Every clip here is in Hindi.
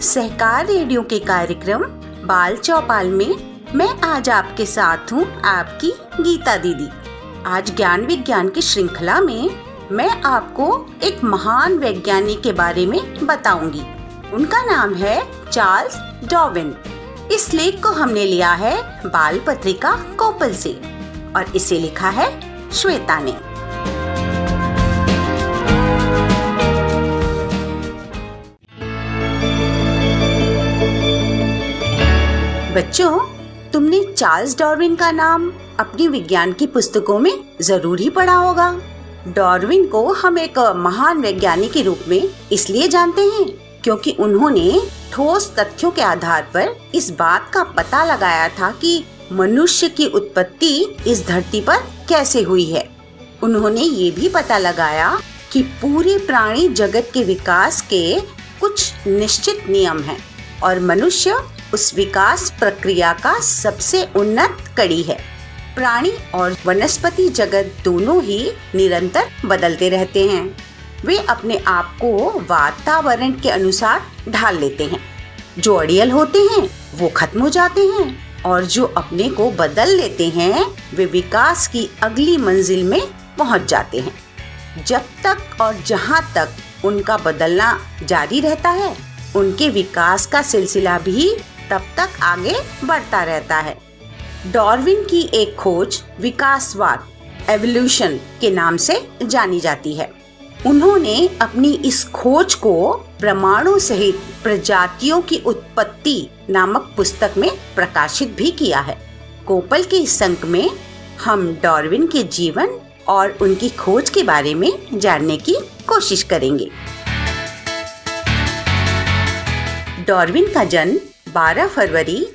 सहकार रेडियो के कार्यक्रम बाल चौपाल में मैं आज आपके साथ हूँ आपकी गीता दीदी। आज ज्ञान विज्ञान की श्रृंखला में मैं आपको एक महान वैज्ञानिक के बारे में बताऊँगी। उनका नाम है चार्ल्स डॉविन इस लेख को हमने लिया है बाल पत्रिका कोपल से और इसे लिखा है श्वेता ने। बच्चों, तुमने चार्ल्स डॉर्विन का नाम अपनी विज्ञान की पुस्तकों में ज़रूर ही पढ़ा होगा। डॉर्विन को हम एक महान वैज्ञानिक के रूप में इसलिए जानते हैं क्योंकि उन्होंने ठोस तथ्यों के आधार पर इस बात का पता लगाया था कि मनुष्य की उत्पत्ति इस धरती पर कैसे हुई है। उन्होंने ये भी पता लगाया कि पूरे प्राणी जगत के विकास के कुछ निश्चित नियम हैं और मनुष्य उस विकास प्रक्रिया का सबसे उन्नत कड़ी है। प्राणी और वनस्पति जगत दोनों ही निरंतर बदलते रहते हैं। वे अपने आप को वातावरण के अनुसार ढाल लेते हैं। जो अड़ियल होते हैं, वो खत्म हो जाते हैं और जो अपने को बदल लेते हैं, वे विकास की अगली मंजिल में पहुँच जाते हैं। जब तक और जहाँ तक उनका बदलना जारी रहता है, उनके विकास का सिलसिला भी तब तक आगे बढ़ता रहता है। डॉर्विन की एक खोज विकासवाद, एवोल्यूशन के नाम से जानी जाती है। उन्होंने अपनी इस खोज को प्रमाणों सहित प्रजातियों की उत्पत्ति नामक पुस्तक में प्रकाशित भी किया है। कोपल के इस अंक में हम डॉर्विन के जीवन और उनकी खोज के बारे में जानने की कोशिश करेंगे। डॉर्विन का जन्म 12 फरवरी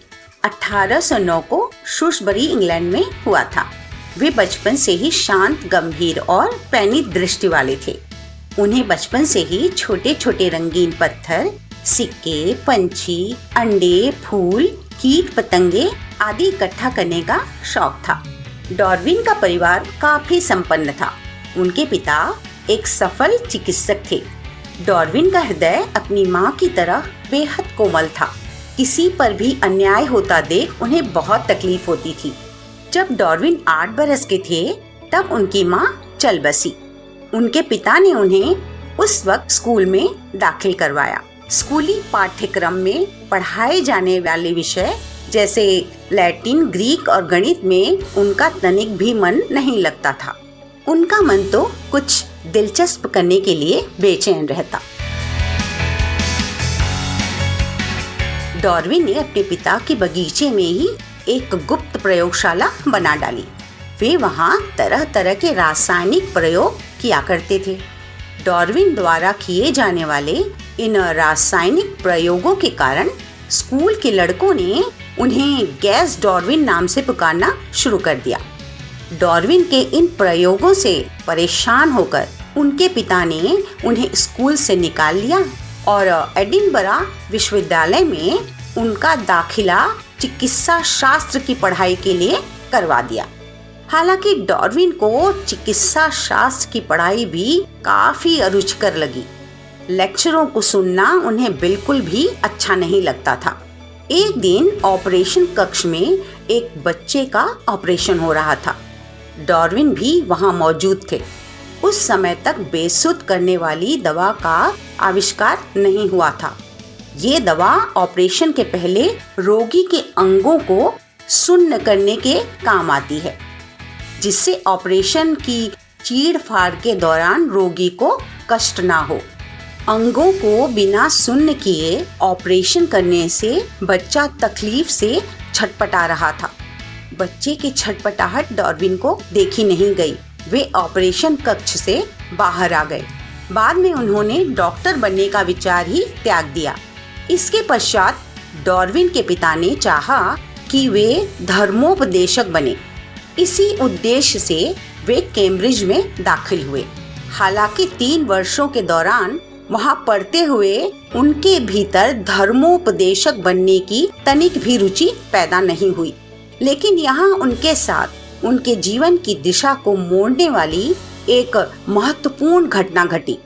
1809 को शूसबरी इंग्लैंड में हुआ था। वे बचपन से ही शांत, गंभीर और पैनी दृष्टि वाले थे। उन्हें बचपन से ही छोटे छोटे रंगीन पत्थर, सिक्के, पंछी, अंडे, फूल, कीट पतंगे आदि इकट्ठा करने का शौक था। डॉर्विन का परिवार काफ़ी संपन्न था। उनके पिता एक सफल चिकित्सक थे। डॉर्विन का हृदय अपनी माँ की तरह बेहद कोमल था। किसी पर भी अन्याय होता देख उन्हें बहुत तकलीफ़ होती थी। जब डॉर्विन आठ बरस के थे, तब उनकी माँ चल बसी। उनके पिता ने उन्हें उस वक्त स्कूल में दाखिल करवाया। स्कूली पाठ्यक्रम में पढ़ाए जाने वाले विषय, जैसे लैटिन, ग्रीक और गणित में उनका तनिक भी मन नहीं लगता था। उनका मन तो कुछ दिलचस्प करने के लिए बेचैन रहता। डॉर्विन ने अपने पिता के बगीचे में ही एक गुप्त प्रयोगशाला बना डाली। वे वहाँ तरह तरह के रासायनिक प्रयोग किया करते थे। डॉर्विन द्वारा किए जाने वाले इन रासायनिक प्रयोगों के कारण स्कूल के लड़कों ने उन्हें गैस डॉर्विन नाम से पुकारना शुरू कर दिया। डॉर्विन के इन प्रयोगों से परेशान होकर उनके पिता ने उन्हें स्कूल से निकाल लिया और एडिनबरा विश्वविद्यालय में उनका दाखिला चिकित्सा शास्त्र की पढ़ाई के लिए करवा दिया। हालाँकि डॉर्विन को चिकित्सा शास्त्र की पढ़ाई भी काफ़ी अरुचिकर लगी। लेक्चरों को सुनना उन्हें बिल्कुल भी अच्छा नहीं लगता था। एक दिन ऑपरेशन कक्ष में एक बच्चे का ऑपरेशन हो रहा था। डॉर्विन भी वहाँ मौजूद थे। उस समय तक बेसुध करने वाली दवा का आविष्कार नहीं हुआ था। ये दवा ऑपरेशन के पहले रोगी के अंगों को सुन्न करने के काम आती है, जिससे ऑपरेशन की चीड़ फाड़ के दौरान रोगी को कष्ट ना हो। अंगों को बिना सुन्न किए ऑपरेशन करने से बच्चा तकलीफ़ से छटपटा रहा था। बच्चे की छटपटाहट डॉर्विन को देखी नहीं गई। वे ऑपरेशन कक्ष से बाहर आ गए। बाद में उन्होंने डॉक्टर बनने का विचार ही त्याग दिया। इसके पश्चात डॉर्विन के पिता ने चाहा कि वे धर्मोपदेशक बने। इसी उद्देश्य से वे कैम्ब्रिज में दाखिल हुए। हालाँकि तीन वर्षों के दौरान वहाँ पढ़ते हुए उनके भीतर धर्मोपदेशक बनने की तनिक भी रुचि पैदा नहीं हुई। लेकिन यहाँ उनके साथ उनके जीवन की दिशा को मोड़ने वाली एक महत्वपूर्ण घटना घटी।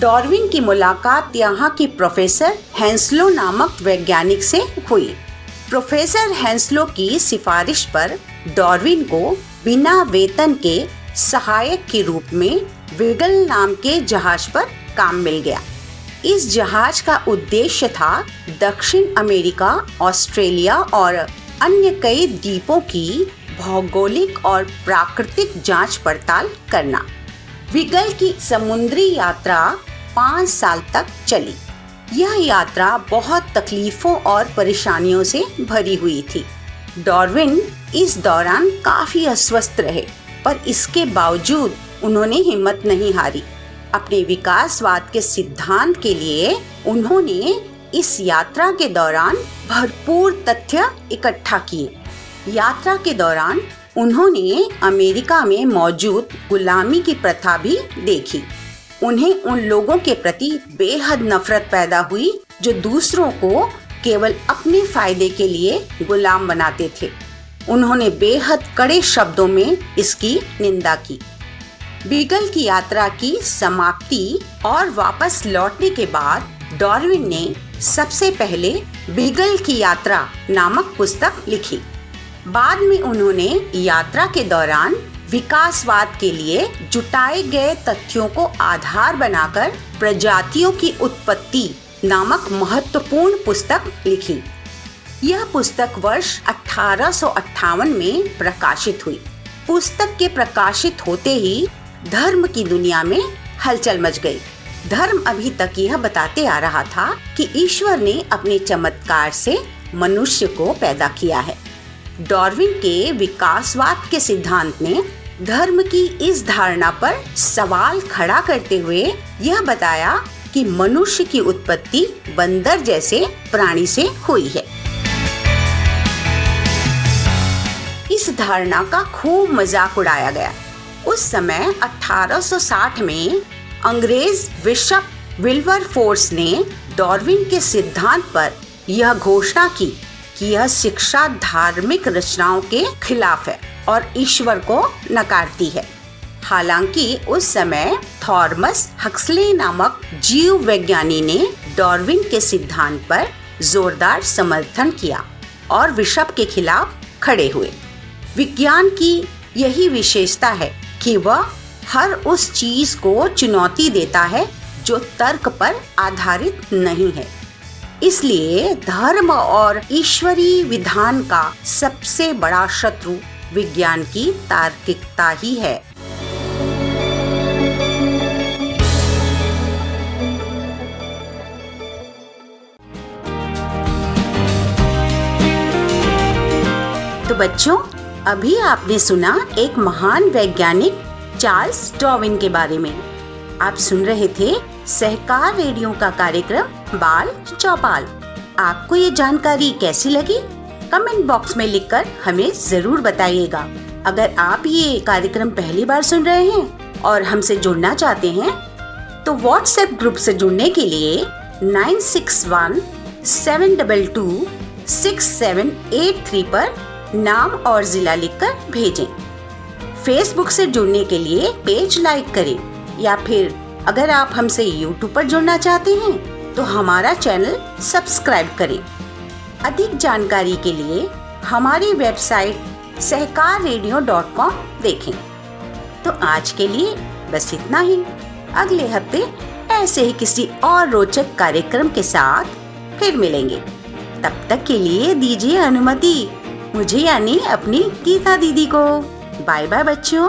डॉर्विन की मुलाकात यहाँ की प्रोफेसर हैंसलो नामक वैज्ञानिक से हुई। प्रोफेसर हैंसलो की सिफारिश पर डॉर्विन को बिना वेतन के सहायक के रूप में वेगल नाम के जहाज़ पर काम मिल गया। इस जहाज़ का उद्देश्य था दक्षिण अमेरिका, ऑस्ट्रेलिया और अन्य कई द्वीपों की भौगोलिक और प्राकृतिक जाँच पड़ताल करना। विगल की समुद्री यात्रा पाँच साल तक चली। यह यात्रा बहुत तकलीफों और परेशानियों से भरी हुई थी। डॉर्विन इस दौरान काफ़ी अस्वस्थ रहे, पर इसके बावजूद उन्होंने हिम्मत नहीं हारी। अपने विकासवाद के सिद्धांत के लिए उन्होंने इस यात्रा के दौरान भरपूर तथ्य इकट्ठा किए। यात्रा के दौरान उन्होंने अमेरिका में मौजूद गुलामी की प्रथा भी देखी। उन्हें उन लोगों के प्रति बेहद नफरत पैदा हुई, जो दूसरों को केवल अपने फ़ायदे के लिए गुलाम बनाते थे। उन्होंने बेहद कड़े शब्दों में इसकी निंदा की। बीगल की यात्रा की समाप्ति और वापस लौटने के बाद डॉर्विन ने सबसे पहले बीगल की यात्रा नामक पुस्तक लिखी। बाद में उन्होंने यात्रा के दौरान विकासवाद के लिए जुटाए गए तथ्यों को आधार बनाकर प्रजातियों की उत्पत्ति नामक महत्वपूर्ण पुस्तक लिखी। यह पुस्तक वर्ष अठारह सौ अट्ठावन में प्रकाशित हुई। पुस्तक के प्रकाशित होते ही धर्म की दुनिया में हलचल मच गई। धर्म अभी तक यह बताते आ रहा था कि ईश्वर ने अपने चमत्कार से मनुष्य को पैदा किया है। डॉर्विन के विकासवाद के सिद्धांत ने धर्म की इस धारणा पर सवाल खड़ा करते हुए यह बताया कि मनुष्य की उत्पत्ति बंदर जैसे प्राणी से हुई है। इस धारणा का खूब मज़ाक उड़ाया गया। उस समय 1860 में अंग्रेज़ बिशप विल्वर फोर्स ने डॉर्विन के सिद्धांत पर यह घोषणा की कि यह शिक्षा धार्मिक रचनाओं के खिलाफ है और ईश्वर को नकारती है। हालाँकि उस समय थॉर्मस हक्सले नामक जीव वैज्ञानी ने डॉर्विन के सिद्धांत पर जोरदार समर्थन किया और विशप के खिलाफ खड़े हुए। विज्ञान की यही विशेषता है कि वह हर उस चीज़ को चुनौती देता है जो तर्क पर आधारित नहीं है। इसलिए धर्म और ईश्वरीय विधान का सबसे बड़ा शत्रु विज्ञान की तार्किकता ही है। तो बच्चों, अभी आपने सुना एक महान वैज्ञानिक चार्ल्स डॉविन के बारे में। आप सुन रहे थे सहकार रेडियो का कार्यक्रम बाल चौपाल। आपको ये जानकारी कैसी लगी? कमेंट बॉक्स में लिखकर हमें ज़रूर बताइएगा। अगर आप ये कार्यक्रम पहली बार सुन रहे हैं और हमसे जुड़ना चाहते हैं तो व्हाट्सएप ग्रुप से जुड़ने के लिए nine six one seven double two six seven eight three पर नाम और जिला लिखकर भेजें। फेसबुक से जुड़ने के लिए पेज लाइक करें या फिर अगर आप हमसे यूट्यूब पर जुड़ना चाहते हैं तो हमारा चैनल सब्सक्राइब करें। अधिक जानकारी के लिए हमारी website Sahakar radio dot com देखें। तो आज के लिए बस इतना ही। अगले हफ़्ते ऐसे ही किसी और रोचक कार्यक्रम के साथ फिर मिलेंगे। तब तक के लिए दीजिए अनुमति। मुझे यानी अपनी गीता दीदी को। बाय बाय बच्चों